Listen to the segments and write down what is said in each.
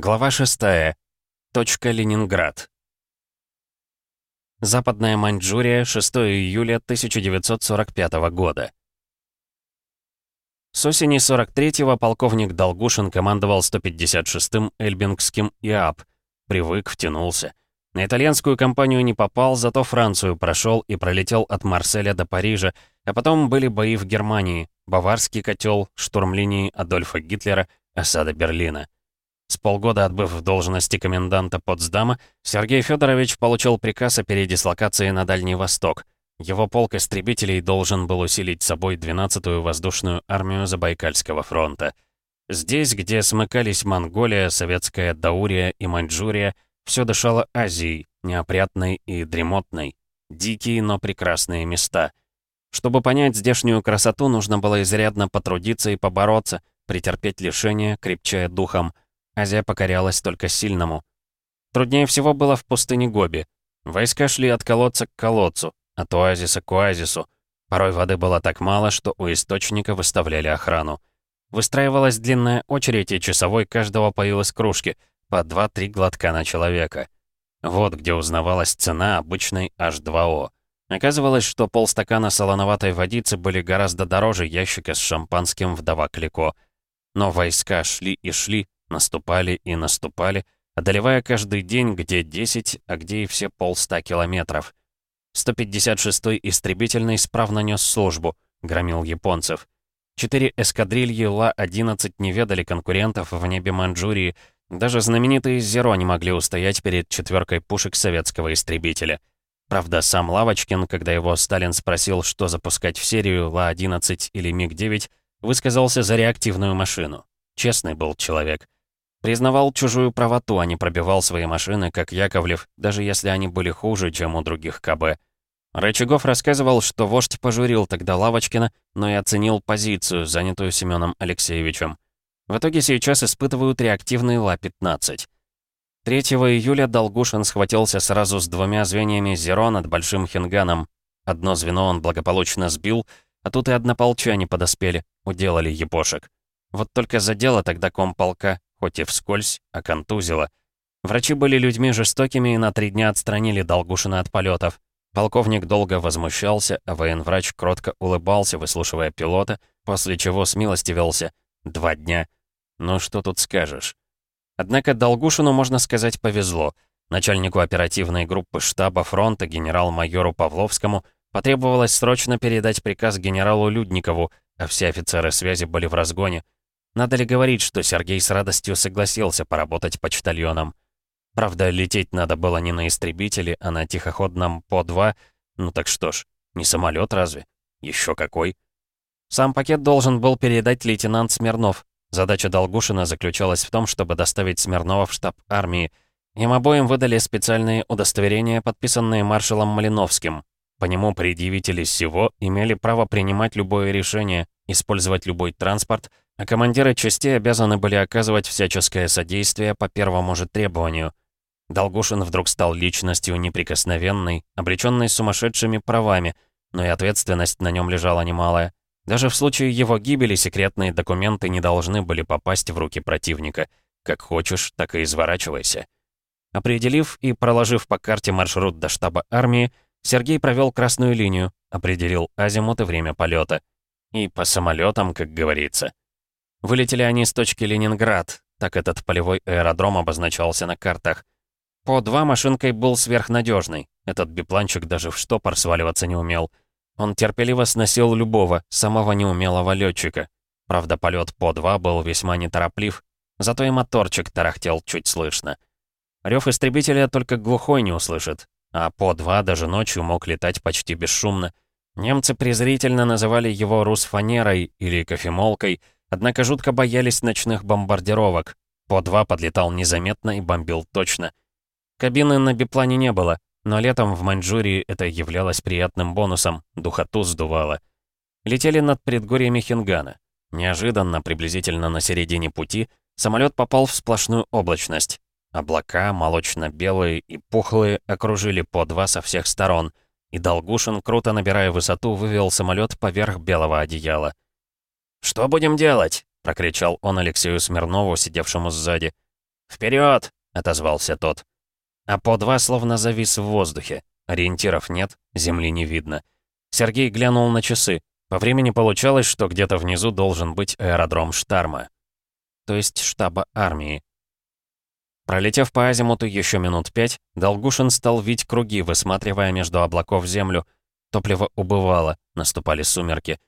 Глава 6. Точка Ленинград. Западная Маньчжурия, 6 июля 1945 года. С осени 43-го полковник Долгушин командовал 156-м Эльбингским ИАП. Привык, втянулся. На итальянскую кампанию не попал, зато Францию прошел и пролетел от Марселя до Парижа, а потом были бои в Германии, Баварский котел, штурм линии Адольфа Гитлера, осада Берлина. С полгода отбыв в должности коменданта Потсдама, Сергей Федорович получил приказ о передислокации на Дальний Восток. Его полк истребителей должен был усилить собой 12-ю воздушную армию Забайкальского фронта. Здесь, где смыкались Монголия, Советская Даурия и Маньчжурия, все дышало Азией, неопрятной и дремотной. Дикие, но прекрасные места. Чтобы понять здешнюю красоту, нужно было изрядно потрудиться и побороться, претерпеть лишения, крепчая духом — Азия покорялась только сильному. Труднее всего было в пустыне Гоби. Войска шли от колодца к колодцу, от оазиса к оазису. Порой воды было так мало, что у источника выставляли охрану. Выстраивалась длинная очередь, и часовой каждого поил из кружки, по 2-3 глотка на человека. Вот где узнавалась цена обычной H2O. Оказывалось, что полстакана солоноватой водицы были гораздо дороже ящика с шампанским вдова Клико. Но войска шли и шли, Наступали и наступали, одолевая каждый день где 10, а где и все полста километров. 156-й истребительный справно нес службу, громил японцев. Четыре эскадрильи Ла-11 не ведали конкурентов в небе Манчжурии, даже знаменитые «Зеро» не могли устоять перед четверкой пушек советского истребителя. Правда, сам Лавочкин, когда его Сталин спросил, что запускать в серию Ла-11 или МиГ-9, высказался за реактивную машину. Честный был человек. Признавал чужую правоту, а не пробивал свои машины, как Яковлев, даже если они были хуже, чем у других КБ. Рычагов рассказывал, что вождь пожурил тогда Лавочкина, но и оценил позицию, занятую Семеном Алексеевичем. В итоге сейчас испытывают реактивный Ла-15. 3 июля Долгушин схватился сразу с двумя звеньями Зеро над Большим Хинганом. Одно звено он благополучно сбил, а тут и однополчане подоспели, уделали епошек. Вот только задело тогда комполка, хоть и вскользь, а контузило. Врачи были людьми жестокими и на три дня отстранили Долгушина от полетов. Полковник долго возмущался, а военврач кротко улыбался, выслушивая пилота, после чего смилостивился. Два дня. Ну что тут скажешь. Однако Долгушину, можно сказать, повезло. Начальнику оперативной группы штаба фронта генерал-майору Павловскому потребовалось срочно передать приказ генералу Людникову, а все офицеры связи были в разгоне. Надо ли говорить, что Сергей с радостью согласился поработать почтальоном? Правда, лететь надо было не на истребителе, а на тихоходном По-2. Ну так что ж, не самолет разве? Еще какой. Сам пакет должен был передать лейтенант Смирнов. Задача Долгушина заключалась в том, чтобы доставить Смирнова в штаб армии. Им обоим выдали специальные удостоверения, подписанные маршалом Малиновским. По нему предъявители всего имели право принимать любое решение, использовать любой транспорт — а командиры частей обязаны были оказывать всяческое содействие по первому же требованию. Долгушин вдруг стал личностью неприкосновенной, обреченной сумасшедшими правами, но и ответственность на нем лежала немалая. Даже в случае его гибели секретные документы не должны были попасть в руки противника. Как хочешь, так и изворачивайся. Определив и проложив по карте маршрут до штаба армии, Сергей провел красную линию, определил азимут и время полета. И по самолетам, как говорится. Вылетели они с точки Ленинград, так этот полевой аэродром обозначался на картах. По два машинкой был сверхнадежный. Этот бипланчик даже в штопор сваливаться не умел. Он терпеливо сносил любого, самого неумелого летчика. Правда, полет по два был весьма нетороплив, зато и моторчик тарахтел чуть слышно. Рев истребителя только глухой не услышит, а по два даже ночью мог летать почти бесшумно. Немцы презрительно называли его «русфанерой» или «кофемолкой», Однако жутко боялись ночных бомбардировок. По два подлетал незаметно и бомбил точно. Кабины на биплане не было, но летом в Маньчжурии это являлось приятным бонусом, духоту сдувало. Летели над предгорьями Хингана. Неожиданно, приблизительно на середине пути, самолет попал в сплошную облачность. Облака, молочно-белые и пухлые, окружили по два со всех сторон, и Долгушин, круто набирая высоту, вывел самолет поверх белого одеяла. «Что будем делать?» — прокричал он Алексею Смирнову, сидевшему сзади. «Вперед!» — отозвался тот. А по два словно завис в воздухе. Ориентиров нет, земли не видно. Сергей глянул на часы. По времени получалось, что где-то внизу должен быть аэродром Штарма. То есть штаба армии. Пролетев по азимуту еще минут пять, Долгушин стал вить круги, высматривая между облаков землю. Топливо убывало, наступали сумерки.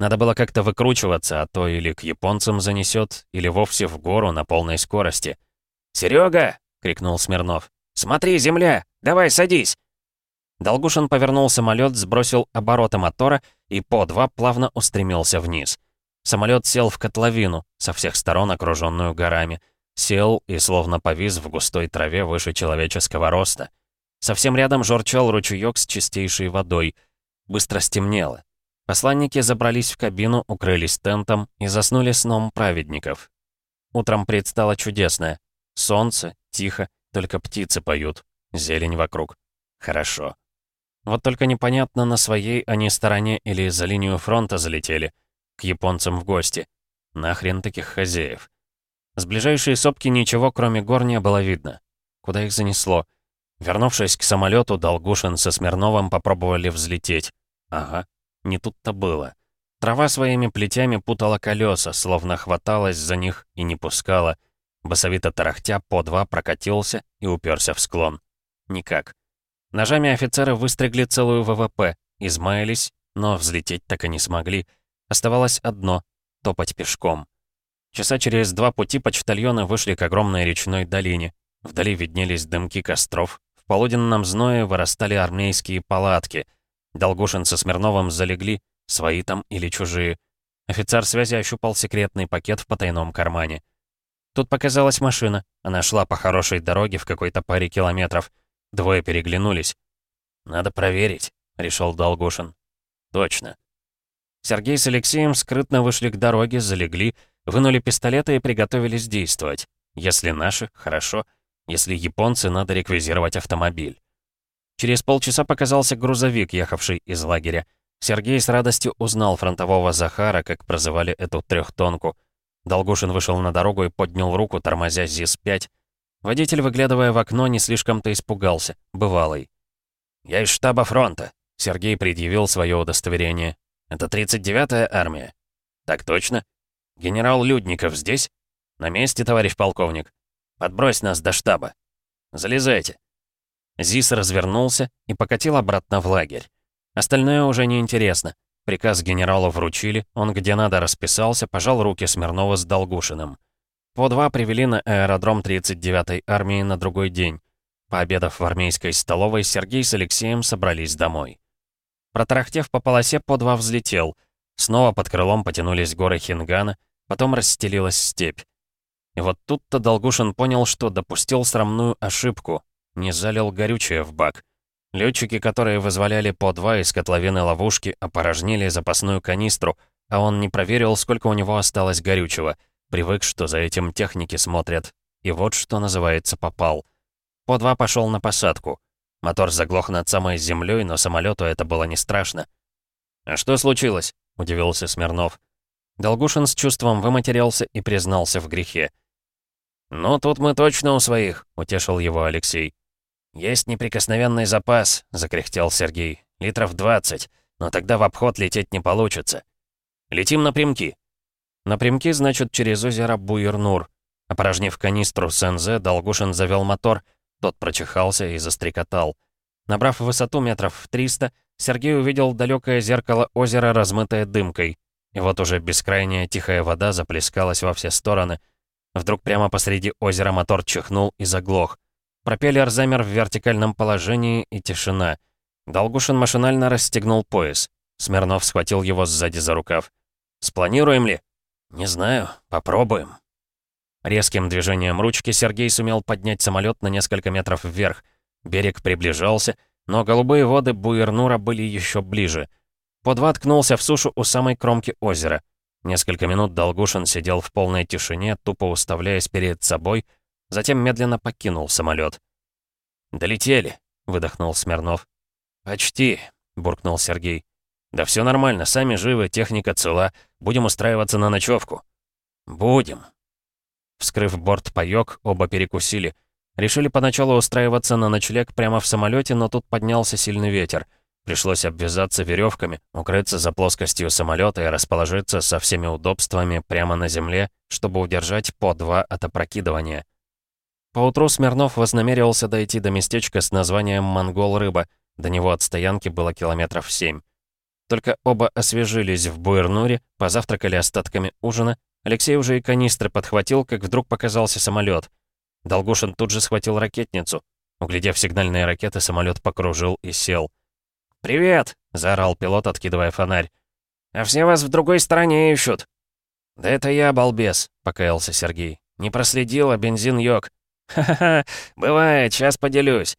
Надо было как-то выкручиваться, а то или к японцам занесет, или вовсе в гору на полной скорости. «Серега!» — крикнул Смирнов. «Смотри, земля! Давай, садись!» Долгушин повернул самолет, сбросил обороты мотора и по два плавно устремился вниз. Самолет сел в котловину, со всех сторон окруженную горами. Сел и словно повис в густой траве выше человеческого роста. Совсем рядом журчал ручеёк с чистейшей водой. Быстро стемнело. Посланники забрались в кабину, укрылись тентом и заснули сном праведников. Утром предстало чудесное. Солнце, тихо, только птицы поют. Зелень вокруг. Хорошо. Вот только непонятно, на своей они стороне или за линию фронта залетели. К японцам в гости. Нахрен таких хозяев. С ближайшей сопки ничего, кроме гор, не было видно. Куда их занесло? Вернувшись к самолету, Долгушин со Смирновым попробовали взлететь. Ага, не тут-то было. Трава своими плетями путала колеса, словно хваталась за них и не пускала. Басовито тарахтя по два прокатился и уперся в склон. Никак. Ножами офицеры выстригли целую ВВП, измаялись, но взлететь так и не смогли. Оставалось одно — топать пешком. Часа через два пути почтальоны вышли к огромной речной долине. Вдали виднелись дымки костров. В полуденном зное вырастали армейские палатки. Долгушин со Смирновым залегли, свои там или чужие. Офицер связи ощупал секретный пакет в потайном кармане. Тут показалась машина. Она шла по хорошей дороге в какой-то паре километров. Двое переглянулись. «Надо проверить», — решил Долгушин. «Точно». Сергей с Алексеем скрытно вышли к дороге, залегли, вынули пистолеты и приготовились действовать. Если наши — хорошо. Если японцы, надо реквизировать автомобиль. Через полчаса показался грузовик, ехавший из лагеря. Сергей с радостью узнал фронтового Захара, как прозывали эту трехтонку. Долгушин вышел на дорогу и поднял руку, тормозя ЗИС-5. Водитель, выглядывая в окно, не слишком-то испугался. Бывалый. «Я из штаба фронта», — Сергей предъявил свое удостоверение. «Это 39-я армия?» «Так точно. Генерал Людников здесь?» «На месте, товарищ полковник. Подбрось нас до штаба. Залезайте». ЗИС развернулся и покатил обратно в лагерь. Остальное уже не интересно. Приказ генерала вручили, он где надо расписался, пожал руки Смирнова с Долгушиным. По два привели на аэродром 39-й армии на другой день. Пообедав в армейской столовой, Сергей с Алексеем собрались домой. Протарахтев по полосе, по два взлетел. Снова под крылом потянулись горы Хингана, потом расстелилась степь. И вот тут-то Долгушин понял, что допустил срамную ошибку. Не залил горючее в бак. Летчики, которые вызволяли по два из котловины ловушки, опорожнили запасную канистру, а он не проверил, сколько у него осталось горючего — Привык, что за этим техники смотрят. И вот что называется попал. По два пошел на посадку. Мотор заглох над самой землей, но самолету это было не страшно. «А что случилось?» — удивился Смирнов. Долгушин с чувством выматерился и признался в грехе. «Ну, тут мы точно у своих», — утешил его Алексей. «Есть неприкосновенный запас», — закряхтел Сергей. «Литров 20, но тогда в обход лететь не получится. Летим напрямки». Напрямки, значит, через озеро Буернур. Опорожнив канистру с НЗ, Долгушин завел мотор, тот прочихался и застрекотал. Набрав высоту метров в 300, Сергей увидел далекое зеркало озера, размытое дымкой. И вот уже бескрайняя тихая вода заплескалась во все стороны. Вдруг прямо посреди озера мотор чихнул и заглох. Пропеллер замер в вертикальном положении, и тишина. Долгушин машинально расстегнул пояс. Смирнов схватил его сзади за рукав. «Спланируем ли?» «Не знаю. Попробуем». Резким движением ручки Сергей сумел поднять самолет на несколько метров вверх. Берег приближался, но голубые воды Буернура были еще ближе. Подва ткнулся в сушу у самой кромки озера. Несколько минут Долгушин сидел в полной тишине, тупо уставляясь перед собой, затем медленно покинул самолет. «Долетели», — выдохнул Смирнов. «Почти», — буркнул Сергей. «Да все нормально, сами живы, техника цела. Будем устраиваться на ночевку». «Будем», Вскрыв борт паёк, оба перекусили. Решили поначалу устраиваться на ночлег прямо в самолете, но тут поднялся сильный ветер. Пришлось обвязаться веревками, укрыться за плоскостью самолета и расположиться со всеми удобствами прямо на земле, чтобы удержать по два от опрокидывания. Поутру Смирнов вознамерился дойти до местечка с названием «Монгол-рыба». До него от стоянки было километров семь. Только оба освежились в Буэрнуре, позавтракали остатками ужина. Алексей уже и канистры подхватил, как вдруг показался самолет. Долгушин тут же схватил ракетницу. Углядев сигнальные ракеты, самолет покружил и сел. «Привет!» — заорал пилот, откидывая фонарь. «А все вас в другой стороне ищут». «Да это я, балбес», — покаялся Сергей. «Не проследил, а бензин йог. «Ха-ха-ха, бывает, сейчас поделюсь».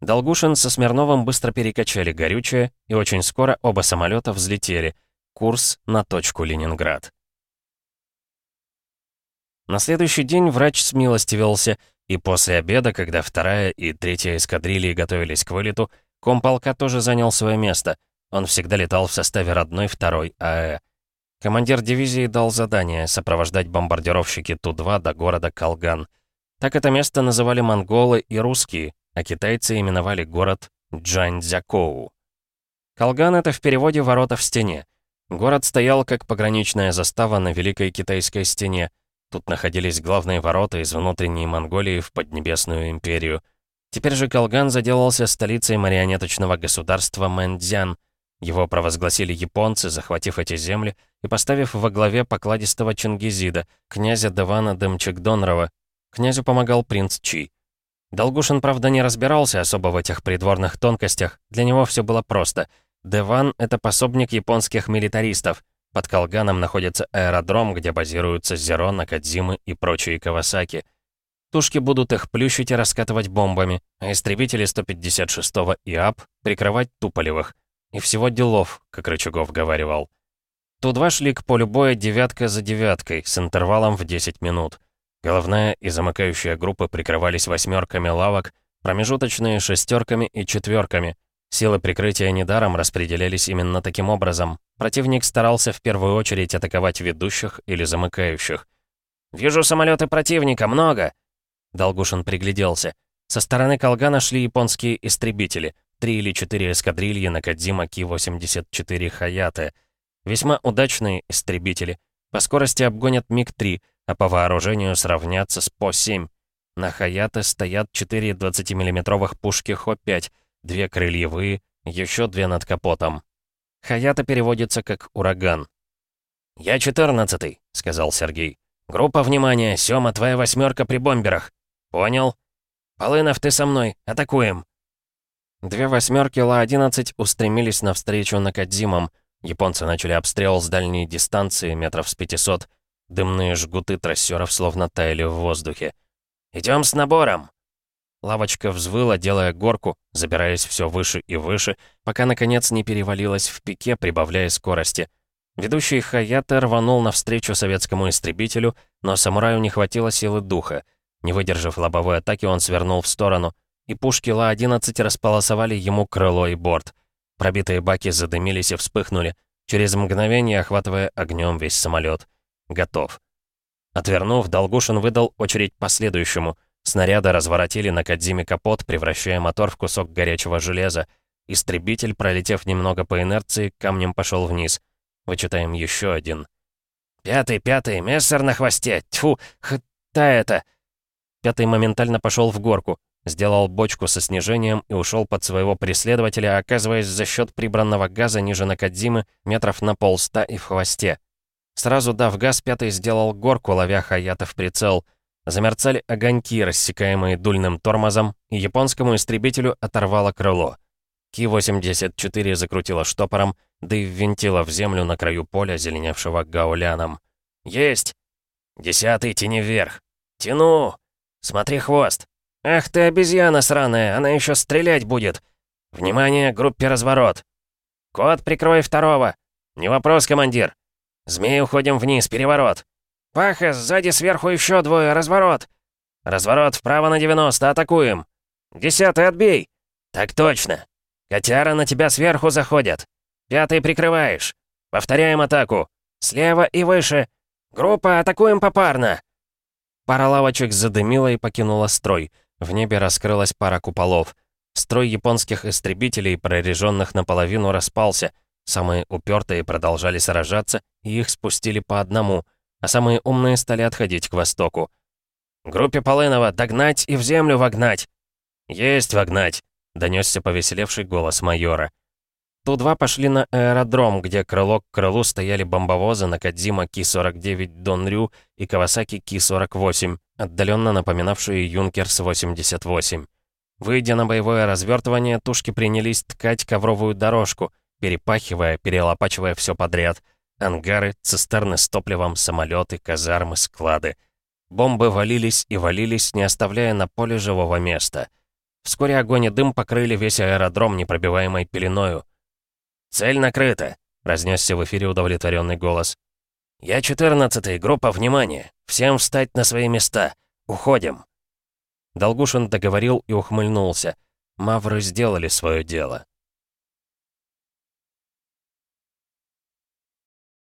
Долгушин со Смирновым быстро перекачали горючее, и очень скоро оба самолета взлетели. Курс на точку Ленинград. На следующий день врач смилостивился, и после обеда, когда вторая и третья эскадрильи готовились к вылету, комполка тоже занял свое место. Он всегда летал в составе родной второй АЭ. Командир дивизии дал задание сопровождать бомбардировщики Ту-2 до города Калган — так это место называли монголы и русские, а китайцы именовали город Джаньцзякоу. Калган — это в переводе «ворота в стене». Город стоял как пограничная застава на Великой Китайской стене. Тут находились главные ворота из внутренней Монголии в Поднебесную империю. Теперь же Калган заделался столицей марионеточного государства Мэндзян. Его провозгласили японцы, захватив эти земли и поставив во главе покладистого Чингизида, князя Давана Демчикдонрова, Князю помогал принц Чи. Долгушин, правда, не разбирался особо в этих придворных тонкостях, для него все было просто. Деван — это пособник японских милитаристов. Под Колганом находится аэродром, где базируются Зеро, Накадзимы и прочие Кавасаки. Тушки будут их плющить и раскатывать бомбами, а истребители 156-го ИАП прикрывать Туполевых. И всего делов, как Рычагов говаривал. Ту-2 шли к полю боя девятка за девяткой, с интервалом в 10 минут. Головная и замыкающая группы прикрывались восьмерками лавок, промежуточные шестерками и четверками. Силы прикрытия недаром распределялись именно таким образом. Противник старался в первую очередь атаковать ведущих или замыкающих. «Вижу самолеты противника, много!» Долгушин пригляделся. Со стороны Колгана шли японские истребители, три или четыре эскадрильи на Кадзима Ки-84 Хаяты. Весьма удачные истребители. По скорости обгонят МиГ-3, а по вооружению сравняться с По-7. На Хаяте стоят 4 20-миллиметровых пушки Хо-5, две крыльевые, еще две над капотом. Хаята переводится как «ураган». «Я четырнадцатый», — сказал Сергей. «Группа, внимания, Сёма, твоя восьмерка при бомберах». «Понял». «Полынов, ты со мной, атакуем». Две восьмерки Ла-11 устремились навстречу Накадзимам. Японцы начали обстрел с дальней дистанции, метров с 500. Дымные жгуты трассеров словно таяли в воздухе. «Идем с набором!» Лавочка взвыла, делая горку, забираясь все выше и выше, пока, наконец, не перевалилась в пике, прибавляя скорости. Ведущий Хаята рванул навстречу советскому истребителю, но самураю не хватило силы духа. Не выдержав лобовой атаки, он свернул в сторону, и пушки Ла-11 располосовали ему крыло и борт. Пробитые баки задымились и вспыхнули, через мгновение охватывая огнем весь самолет. Готов. Отвернув, Долгушин выдал очередь последующему. Снаряды разворотили на Кадзиме капот, превращая мотор в кусок горячего железа. Истребитель, пролетев немного по инерции, камнем пошел вниз. Вычитаем еще один. «Пятый, пятый, мессер на хвосте! Тьфу, хта это!» Пятый моментально пошел в горку, сделал бочку со снижением и ушел под своего преследователя, оказываясь за счет прибранного газа ниже Накадзимы метров на полста и в хвосте. Сразу дав газ, пятый сделал горку, ловя Хаята в прицел. Замерцали огоньки, рассекаемые дульным тормозом, и японскому истребителю оторвало крыло. Ки-84 закрутила штопором, да и ввинтила в землю на краю поля, зеленевшего гауляном. «Есть! Десятый, тяни вверх! Тяну! Смотри хвост! Ах ты, обезьяна сраная, она еще стрелять будет! Внимание, группе разворот! Кот, прикрой второго! Не вопрос, командир! «Змей, уходим вниз, переворот!» «Паха, сзади сверху еще двое, разворот!» «Разворот, вправо на 90, атакуем!» «Десятый, отбей!» «Так точно! Котяра на тебя сверху заходят! Пятый прикрываешь! Повторяем атаку! Слева и выше! Группа, атакуем попарно!» Пара лавочек задымила и покинула строй. В небе раскрылась пара куполов. Строй японских истребителей, прореженных наполовину, распался. Самые упертые продолжали сражаться, и их спустили по одному, а самые умные стали отходить к востоку. «Группе Полынова догнать и в землю вогнать!» «Есть вогнать!» — донесся повеселевший голос майора. Ту-2 пошли на аэродром, где крыло к крылу стояли бомбовозы Накадзима Ки-49 Донрю и Кавасаки Ки-48, отдаленно напоминавшие Юнкерс-88. Выйдя на боевое развертывание, тушки принялись ткать ковровую дорожку, перепахивая, перелопачивая все подряд. Ангары, цистерны с топливом, самолеты, казармы, склады. Бомбы валились и валились, не оставляя на поле живого места. Вскоре огонь и дым покрыли весь аэродром непробиваемой пеленою. «Цель накрыта», — разнесся в эфире удовлетворенный голос. «Я четырнадцатый, группа, внимания! Всем встать на свои места! Уходим!» Долгушин договорил и ухмыльнулся. Мавры сделали свое дело.